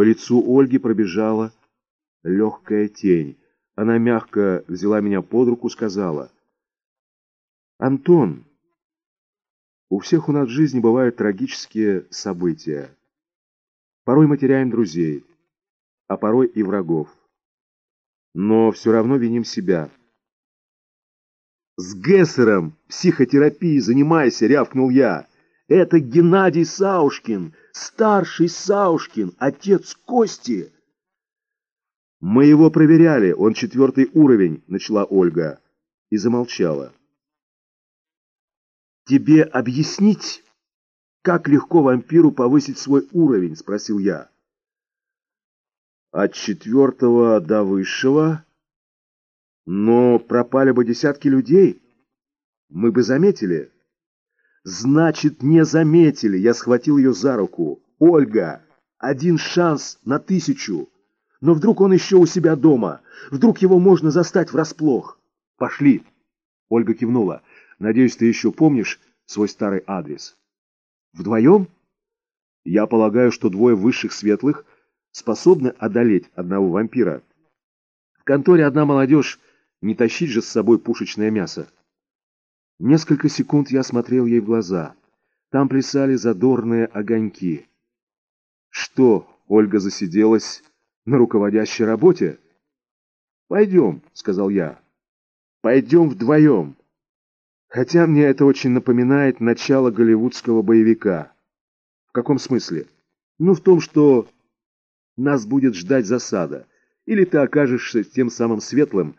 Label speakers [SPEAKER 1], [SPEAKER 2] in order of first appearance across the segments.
[SPEAKER 1] По лицу Ольги пробежала легкая тень. Она мягко взяла меня под руку, сказала. «Антон, у всех у нас в жизни бывают трагические события. Порой мы теряем друзей, а порой и врагов. Но все равно виним себя». «С Гессером психотерапией занимайся!» — рявкнул я. «Это Геннадий Саушкин, старший Саушкин, отец Кости!» «Мы его проверяли, он четвертый уровень», — начала Ольга и замолчала. «Тебе объяснить, как легко вампиру повысить свой уровень?» — спросил я. «От четвертого до высшего...» Но пропали бы десятки людей. Мы бы заметили. Значит, не заметили. Я схватил ее за руку. Ольга, один шанс на тысячу. Но вдруг он еще у себя дома. Вдруг его можно застать врасплох. Пошли. Ольга кивнула. Надеюсь, ты еще помнишь свой старый адрес. Вдвоем? Я полагаю, что двое высших светлых способны одолеть одного вампира. В конторе одна молодежь не тащить же с собой пушечное мясо. Несколько секунд я смотрел ей в глаза. Там плясали задорные огоньки. Что, Ольга засиделась на руководящей работе? «Пойдем», — сказал я. «Пойдем вдвоем». Хотя мне это очень напоминает начало голливудского боевика. В каком смысле? Ну, в том, что нас будет ждать засада. Или ты окажешься тем самым светлым,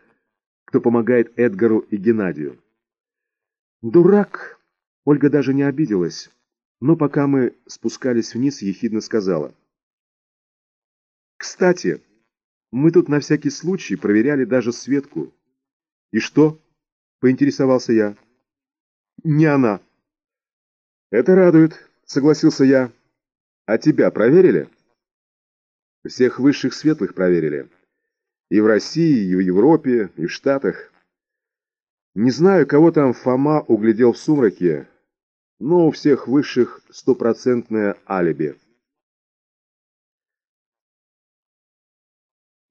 [SPEAKER 1] кто помогает Эдгару и Геннадию. «Дурак!» Ольга даже не обиделась, но пока мы спускались вниз, ехидно сказала. «Кстати, мы тут на всякий случай проверяли даже Светку». «И что?» — поинтересовался я. «Не она». «Это радует», — согласился я. «А тебя проверили?» «Всех высших светлых проверили». И в России, и в Европе, и в Штатах. Не знаю, кого там Фома углядел в сумраке, но у всех высших стопроцентное алиби.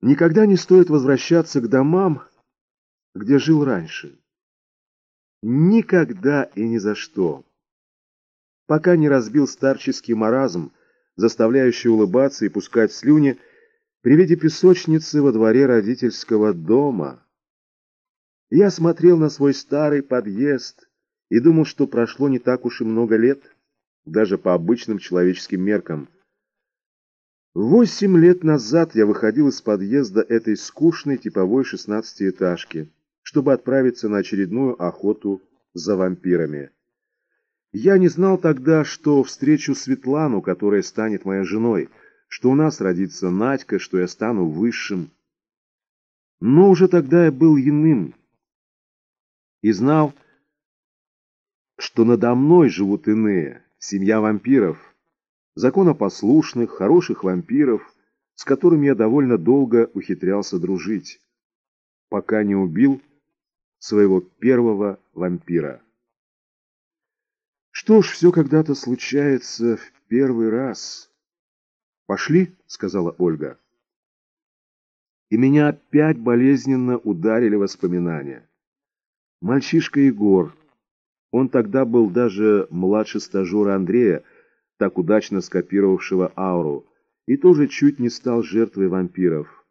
[SPEAKER 1] Никогда не стоит возвращаться к домам, где жил раньше. Никогда и ни за что. Пока не разбил старческий маразм, заставляющий улыбаться и пускать слюни, при виде песочницы во дворе родительского дома. Я смотрел на свой старый подъезд и думал, что прошло не так уж и много лет, даже по обычным человеческим меркам. Восемь лет назад я выходил из подъезда этой скучной типовой шестнадцатиэтажки, чтобы отправиться на очередную охоту за вампирами. Я не знал тогда, что встречу Светлану, которая станет моей женой, что у нас родится Надька, что я стану высшим. Но уже тогда я был иным и знал, что надо мной живут иные, семья вампиров, законопослушных, хороших вампиров, с которыми я довольно долго ухитрялся дружить, пока не убил своего первого вампира. Что ж, все когда-то случается в первый раз. «Пошли», — сказала Ольга. И меня опять болезненно ударили воспоминания. Мальчишка Егор. Он тогда был даже младше стажера Андрея, так удачно скопировавшего ауру, и тоже чуть не стал жертвой вампиров.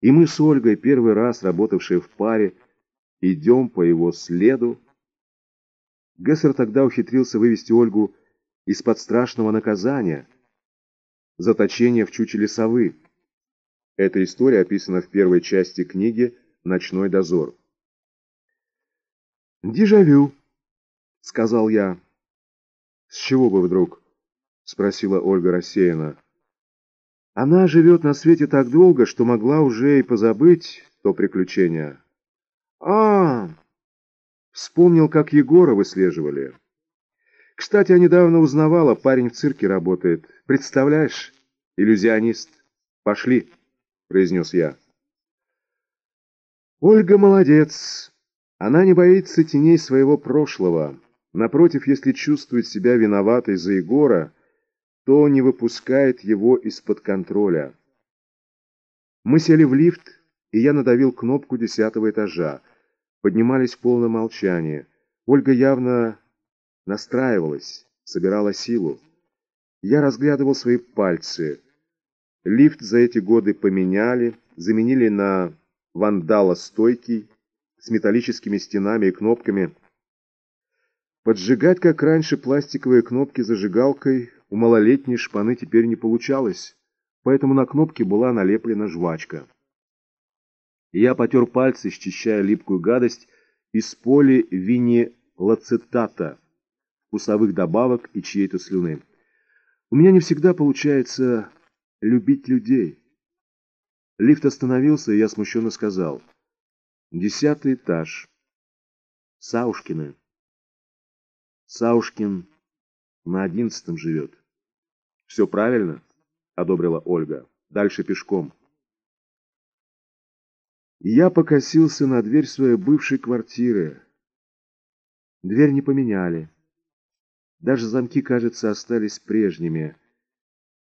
[SPEAKER 1] И мы с Ольгой, первый раз работавшие в паре, идем по его следу. Гессер тогда ухитрился вывести Ольгу из-под страшного наказания — Заточение в чучеле совы. Эта история описана в первой части книги «Ночной дозор». «Дежавю», — сказал я. «С чего бы вдруг?» — спросила Ольга рассеянно. «Она живет на свете так долго, что могла уже и позабыть то приключение». «А, вспомнил, как Егора выслеживали». Кстати, я недавно узнавала, парень в цирке работает. Представляешь, иллюзионист. Пошли, произнес я. Ольга молодец. Она не боится теней своего прошлого. Напротив, если чувствует себя виноватой за Егора, то не выпускает его из-под контроля. Мы сели в лифт, и я надавил кнопку десятого этажа. Поднимались в полном молчании. Ольга явно настраивалась, собирала силу. Я разглядывал свои пальцы. Лифт за эти годы поменяли, заменили на вандала стойкий, с металлическими стенами и кнопками. Поджигать, как раньше, пластиковые кнопки зажигалкой у малолетней шпаны теперь не получалось, поэтому на кнопке была налеплена жвачка. Я потер пальцы, счищая липкую гадость из поливинилацетата, вкусовых добавок и чьей-то слюны. У меня не всегда получается любить людей. Лифт остановился, и я смущенно сказал. Десятый этаж. Саушкины. Саушкин на одиннадцатом живет. Все правильно, одобрила Ольга. Дальше пешком. Я покосился на дверь своей бывшей квартиры. Дверь не поменяли. Даже замки, кажется, остались прежними.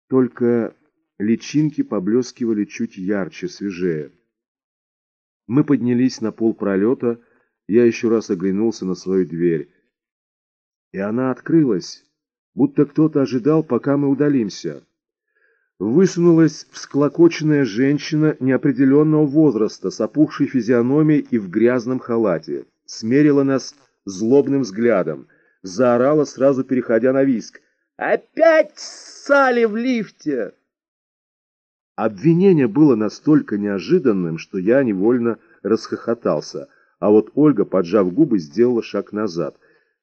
[SPEAKER 1] Только личинки поблескивали чуть ярче, свежее. Мы поднялись на пол пролета, я еще раз оглянулся на свою дверь. И она открылась, будто кто-то ожидал, пока мы удалимся. Высунулась всклокоченная женщина неопределенного возраста с опухшей физиономией и в грязном халате. Смерила нас злобным взглядом. Заорала, сразу переходя на виск. «Опять ссали в лифте!» Обвинение было настолько неожиданным, что я невольно расхохотался, а вот Ольга, поджав губы, сделала шаг назад.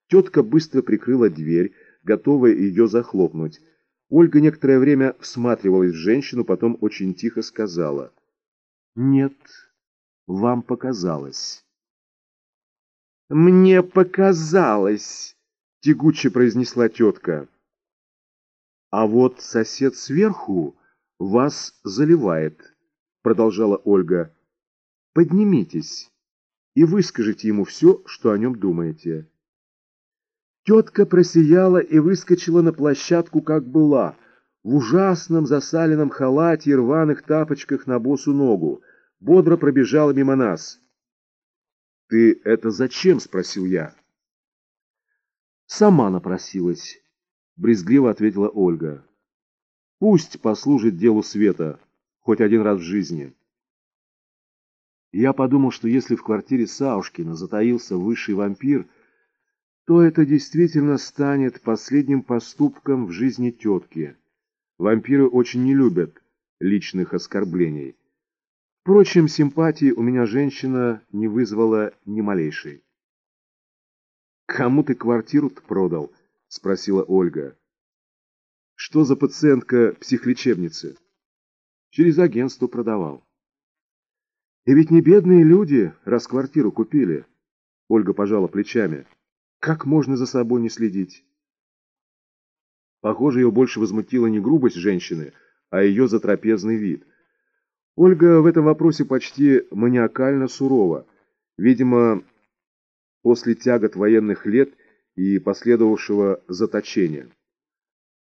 [SPEAKER 1] Тетка быстро прикрыла дверь, готовая ее захлопнуть. Ольга некоторое время всматривалась в женщину, потом очень тихо сказала. «Нет, вам показалось». «Мне показалось», — тягуче произнесла тетка. «А вот сосед сверху вас заливает», — продолжала Ольга. «Поднимитесь и выскажите ему все, что о нем думаете». Тетка просияла и выскочила на площадку, как была, в ужасном засаленном халате и рваных тапочках на босу ногу. Бодро пробежала мимо нас. «Ты это зачем?» — спросил я. «Сама напросилась», — брезгливо ответила Ольга. «Пусть послужит делу света, хоть один раз в жизни». Я подумал, что если в квартире Саушкина затаился высший вампир — то это действительно станет последним поступком в жизни тетки. Вампиры очень не любят личных оскорблений. Впрочем, симпатии у меня женщина не вызвала ни малейшей. «Кому ты квартиру-то продал?» — спросила Ольга. «Что за пациентка психлечебницы?» «Через агентство продавал». «И ведь не бедные люди, раз квартиру купили», — Ольга пожала плечами. Как можно за собой не следить? Похоже, ее больше возмутила не грубость женщины, а ее затрапезный вид. Ольга в этом вопросе почти маниакально сурова. Видимо, после тягот военных лет и последовавшего заточения.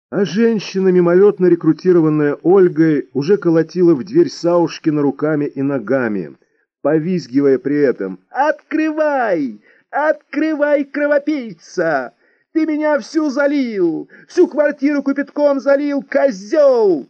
[SPEAKER 1] А женщина, мимолетно рекрутированная Ольгой, уже колотила в дверь Саушкина руками и ногами, повизгивая при этом «Открывай! «Открывай, кровопийца! Ты меня всю залил! Всю квартиру кипятком залил, козел!»